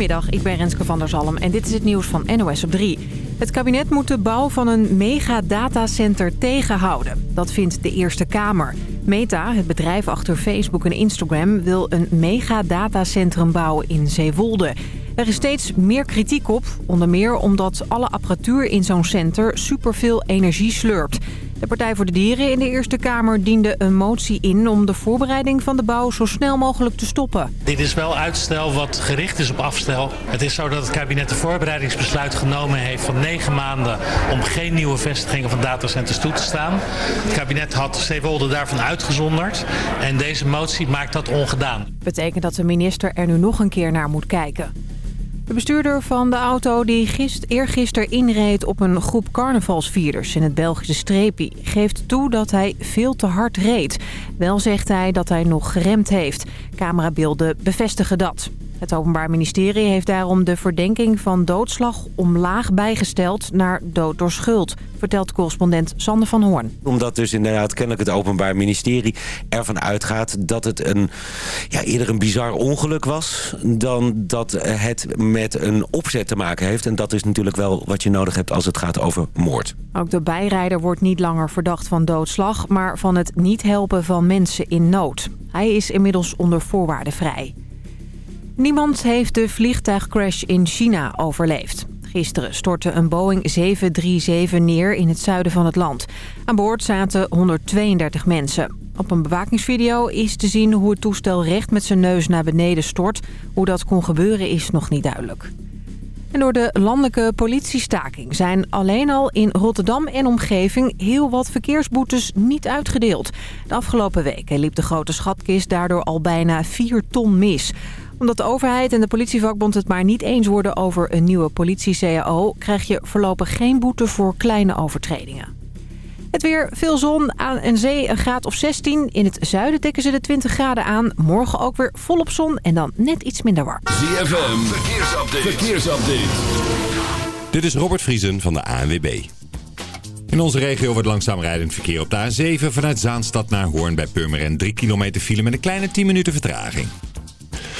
Goedemiddag, ik ben Renske van der Zalm en dit is het nieuws van NOS op 3. Het kabinet moet de bouw van een mega-datacenter tegenhouden. Dat vindt de Eerste Kamer. Meta, het bedrijf achter Facebook en Instagram... wil een mega-datacentrum bouwen in Zeewolde. Er is steeds meer kritiek op, onder meer omdat alle apparatuur in zo'n center superveel energie slurpt. De Partij voor de Dieren in de Eerste Kamer diende een motie in om de voorbereiding van de bouw zo snel mogelijk te stoppen. Dit is wel uitstel wat gericht is op afstel. Het is zo dat het kabinet een voorbereidingsbesluit genomen heeft van negen maanden om geen nieuwe vestigingen van datacenters toe te staan. Het kabinet had Zeewolde daarvan uitgezonderd en deze motie maakt dat ongedaan. Betekent dat de minister er nu nog een keer naar moet kijken. De bestuurder van de auto die gist, eergisteren inreed op een groep carnavalsvierders in het Belgische Streepie... geeft toe dat hij veel te hard reed. Wel zegt hij dat hij nog geremd heeft. Camerabeelden bevestigen dat. Het Openbaar Ministerie heeft daarom de verdenking van doodslag omlaag bijgesteld naar dood door schuld, vertelt correspondent Sander van Hoorn. Omdat dus inderdaad kennelijk het Openbaar Ministerie ervan uitgaat dat het een, ja, eerder een bizar ongeluk was dan dat het met een opzet te maken heeft. En dat is natuurlijk wel wat je nodig hebt als het gaat over moord. Ook de bijrijder wordt niet langer verdacht van doodslag, maar van het niet helpen van mensen in nood. Hij is inmiddels onder voorwaarden vrij. Niemand heeft de vliegtuigcrash in China overleefd. Gisteren stortte een Boeing 737 neer in het zuiden van het land. Aan boord zaten 132 mensen. Op een bewakingsvideo is te zien hoe het toestel recht met zijn neus naar beneden stort. Hoe dat kon gebeuren is nog niet duidelijk. En door de landelijke politiestaking zijn alleen al in Rotterdam en omgeving heel wat verkeersboetes niet uitgedeeld. De afgelopen weken liep de grote schatkist daardoor al bijna 4 ton mis omdat de overheid en de politievakbond het maar niet eens worden over een nieuwe politie-CAO... krijg je voorlopig geen boete voor kleine overtredingen. Het weer, veel zon, aan en zee een graad of 16. In het zuiden tikken ze de 20 graden aan. Morgen ook weer volop zon en dan net iets minder warm. ZFM, verkeersupdate. verkeersupdate. Dit is Robert Vriesen van de ANWB. In onze regio wordt langzaam rijdend verkeer op de A7... vanuit Zaanstad naar Hoorn bij Purmerend 3 kilometer file met een kleine 10 minuten vertraging.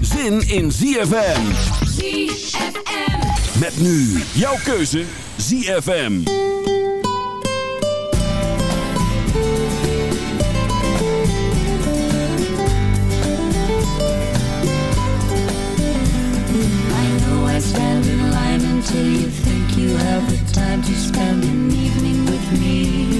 zin in ZFM. ZFM. Met nu jouw keuze ZFM. Until you think you have the time to spend an evening with me.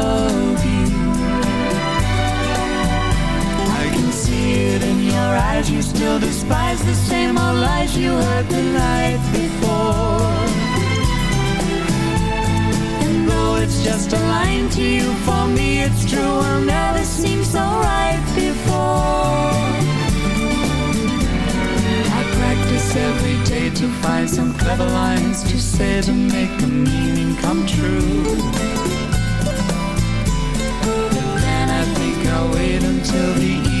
your you still despise the same old lies you heard the night before. And though it's just a line to you, for me it's true, I'll never seem so right before. I practice every day to find some clever lines to say to make the meaning come true. But then I think I'll wait until the evening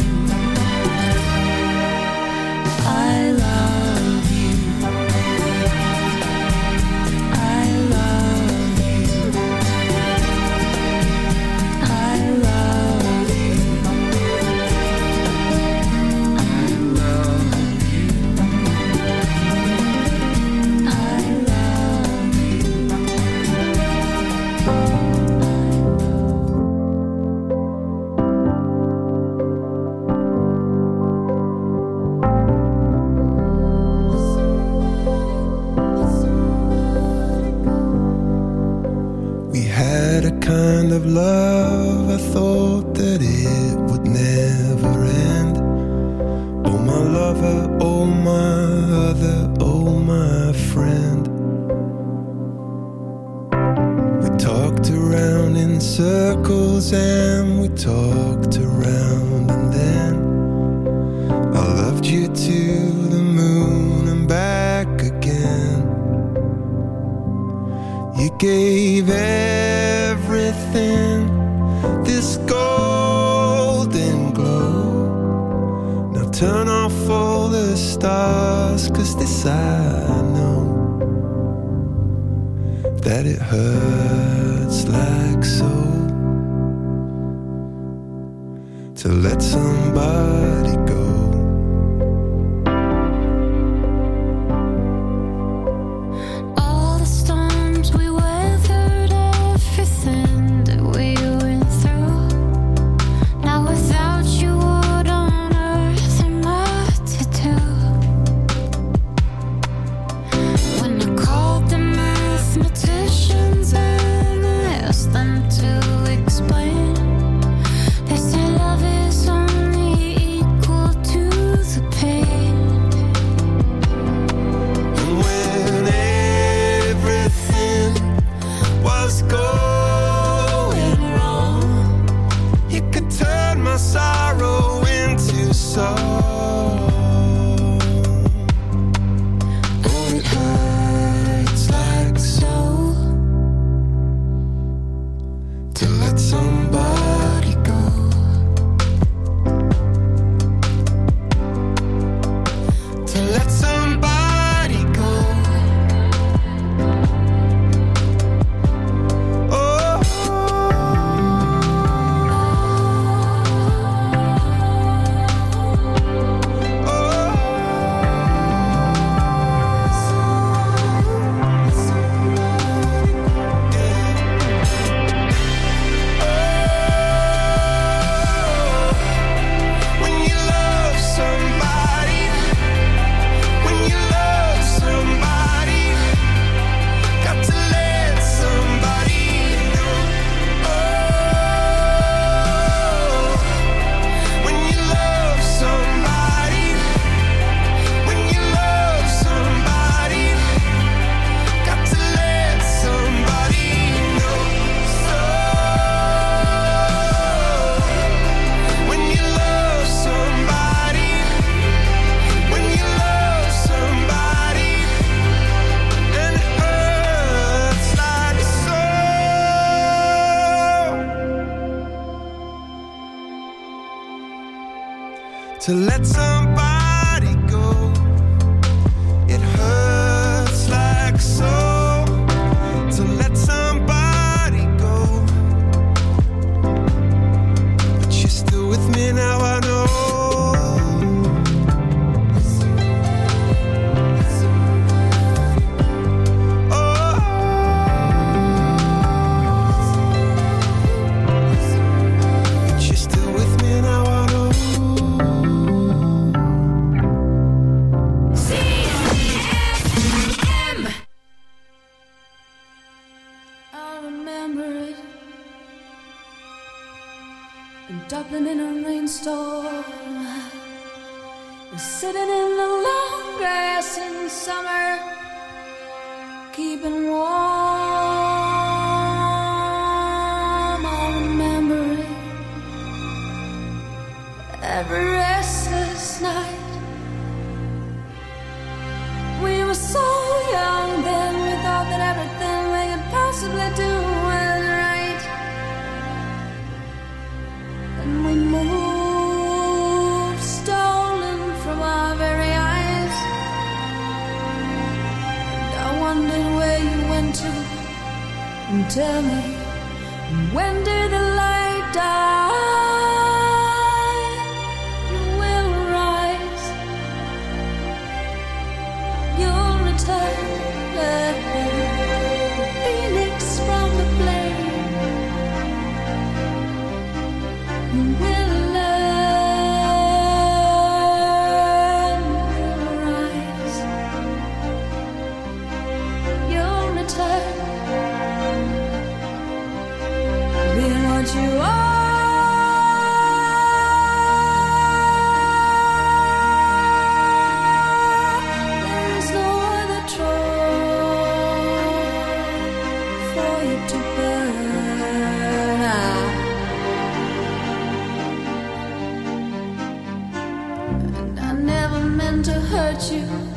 Hurt you.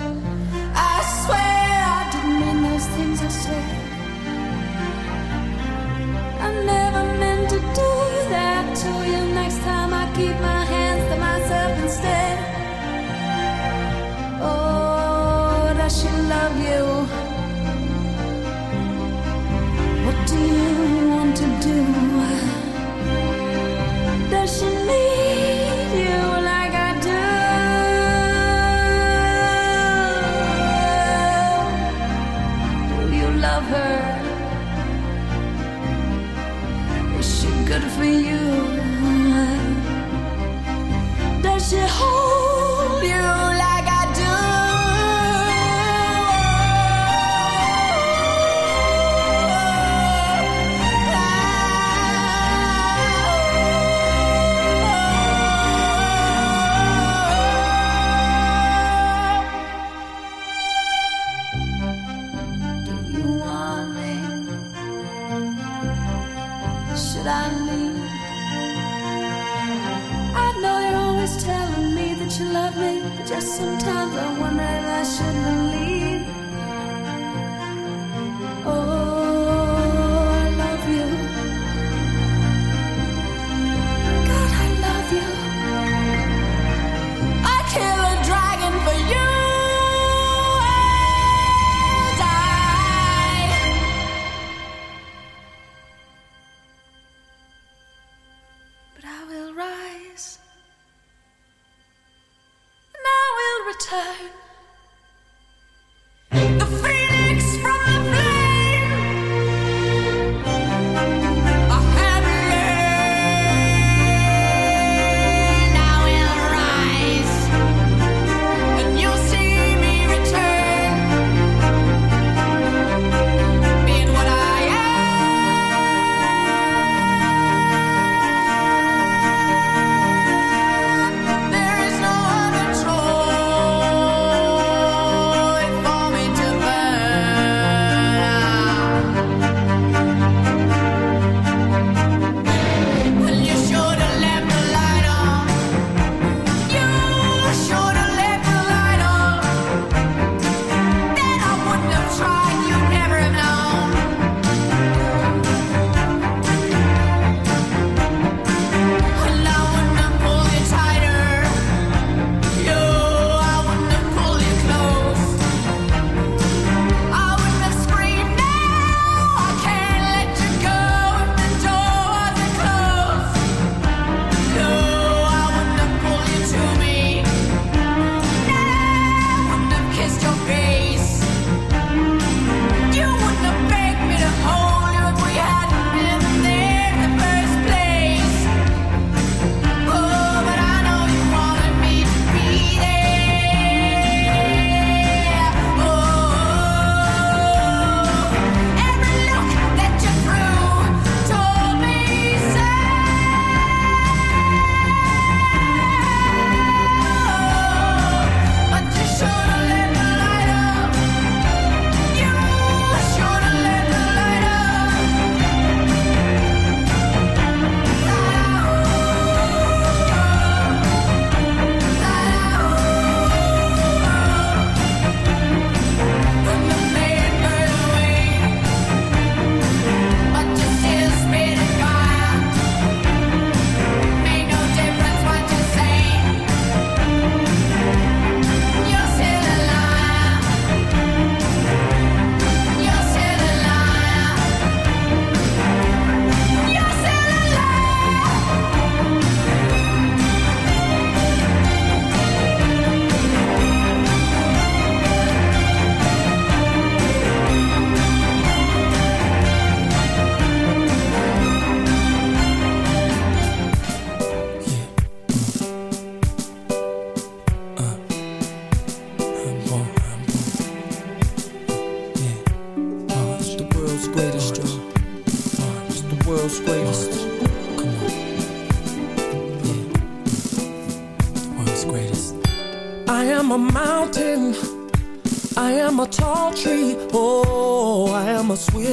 The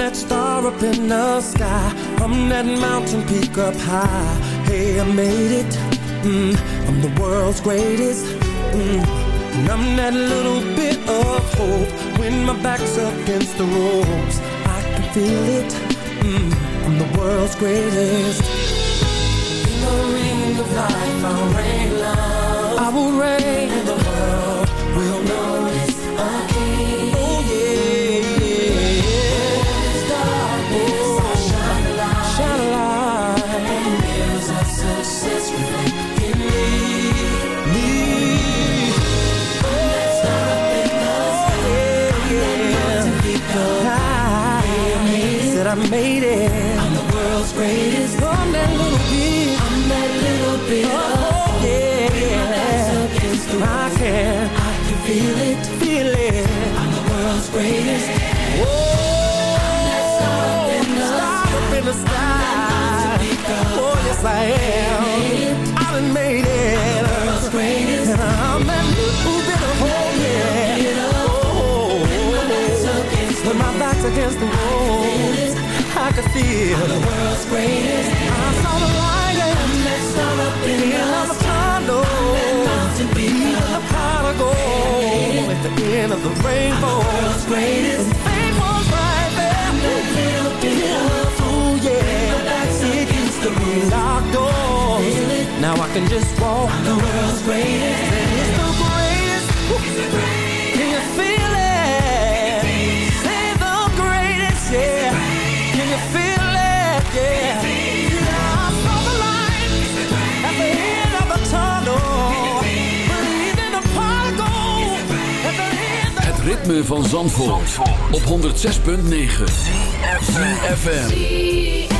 that star up in the sky. I'm that mountain peak up high. Hey, I made it. Mm, I'm the world's greatest. Mm, and I'm that little bit of hope when my back's against the ropes. I can feel it. Mm, I'm the world's greatest. In the ring of life, I'll reign love. I will reign. And the world will notice yes, I am. I done made it. And I'm that little bit of hope. Yeah. Oh, when my back's against the wall, I can feel the world's greatest. I saw the light and that sun up in the tunnel. Mountain peak, the pot of gold at the end of the rainbow. The world's greatest. off and just walk. I'm the world's greatest. It's the greatest. It's the greatest. Can you feel it? Say the greatest, yeah. Can you feel it? Yeah. Ritme van Zandvoort, Zandvoort. op 106.9 FM.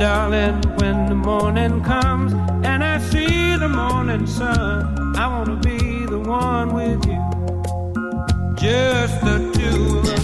darling, when the morning comes and I see the morning sun, I wanna be the one with you. Just the two of us.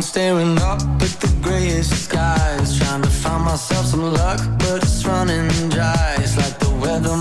been staring up at the grayest skies Trying to find myself some luck, but it's running dry. It's like the weather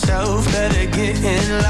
myself, better get in line.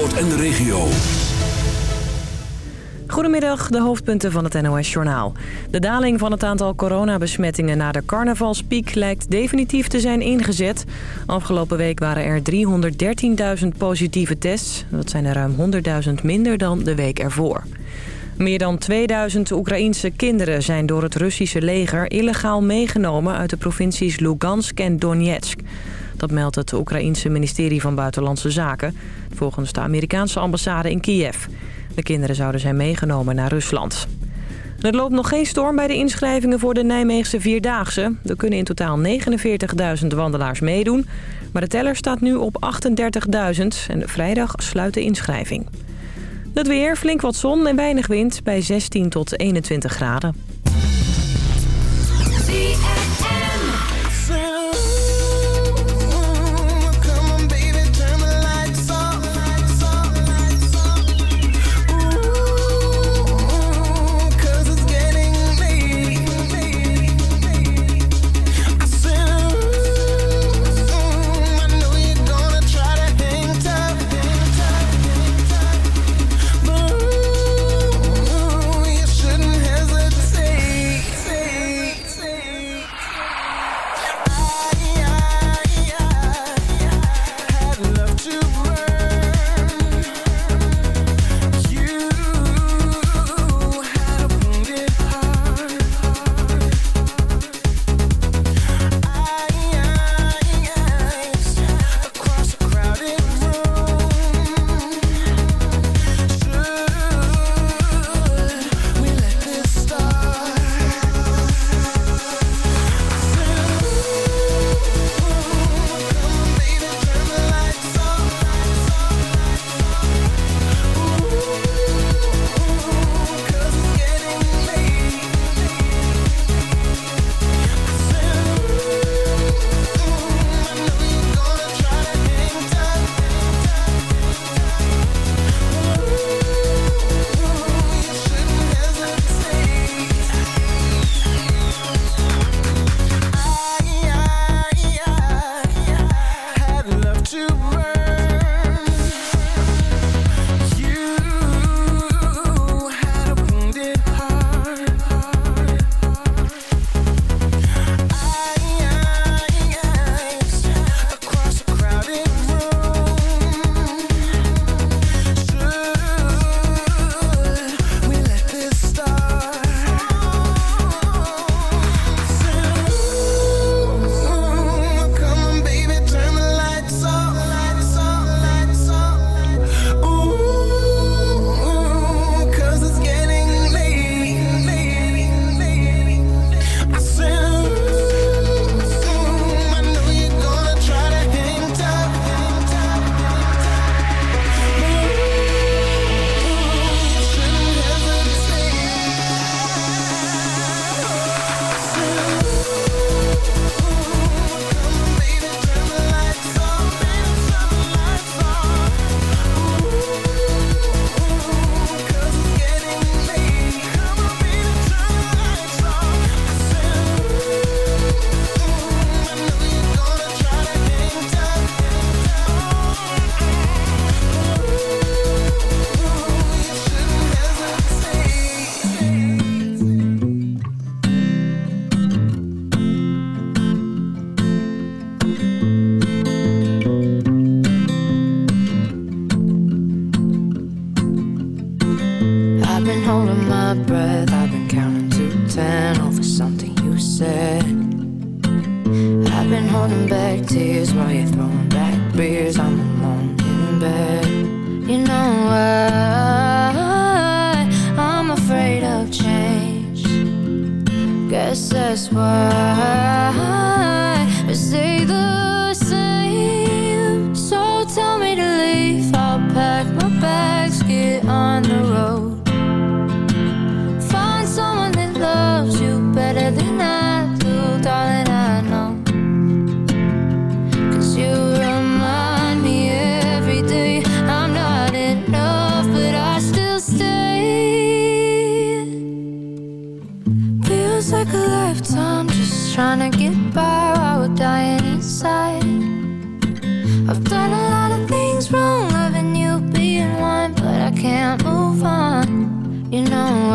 Zandvoort en de regio. Goedemiddag, de hoofdpunten van het NOS-journaal. De daling van het aantal coronabesmettingen na de carnavalspiek lijkt definitief te zijn ingezet. Afgelopen week waren er 313.000 positieve tests. Dat zijn er ruim 100.000 minder dan de week ervoor. Meer dan 2000 Oekraïense kinderen zijn door het Russische leger illegaal meegenomen uit de provincies Lugansk en Donetsk. Dat meldt het Oekraïense ministerie van Buitenlandse Zaken, volgens de Amerikaanse ambassade in Kiev. De kinderen zouden zijn meegenomen naar Rusland. Er loopt nog geen storm bij de inschrijvingen voor de Nijmeegse Vierdaagse. Er kunnen in totaal 49.000 wandelaars meedoen. Maar de teller staat nu op 38.000 en vrijdag sluit de inschrijving. Het weer, flink wat zon en weinig wind bij 16 tot 21 graden.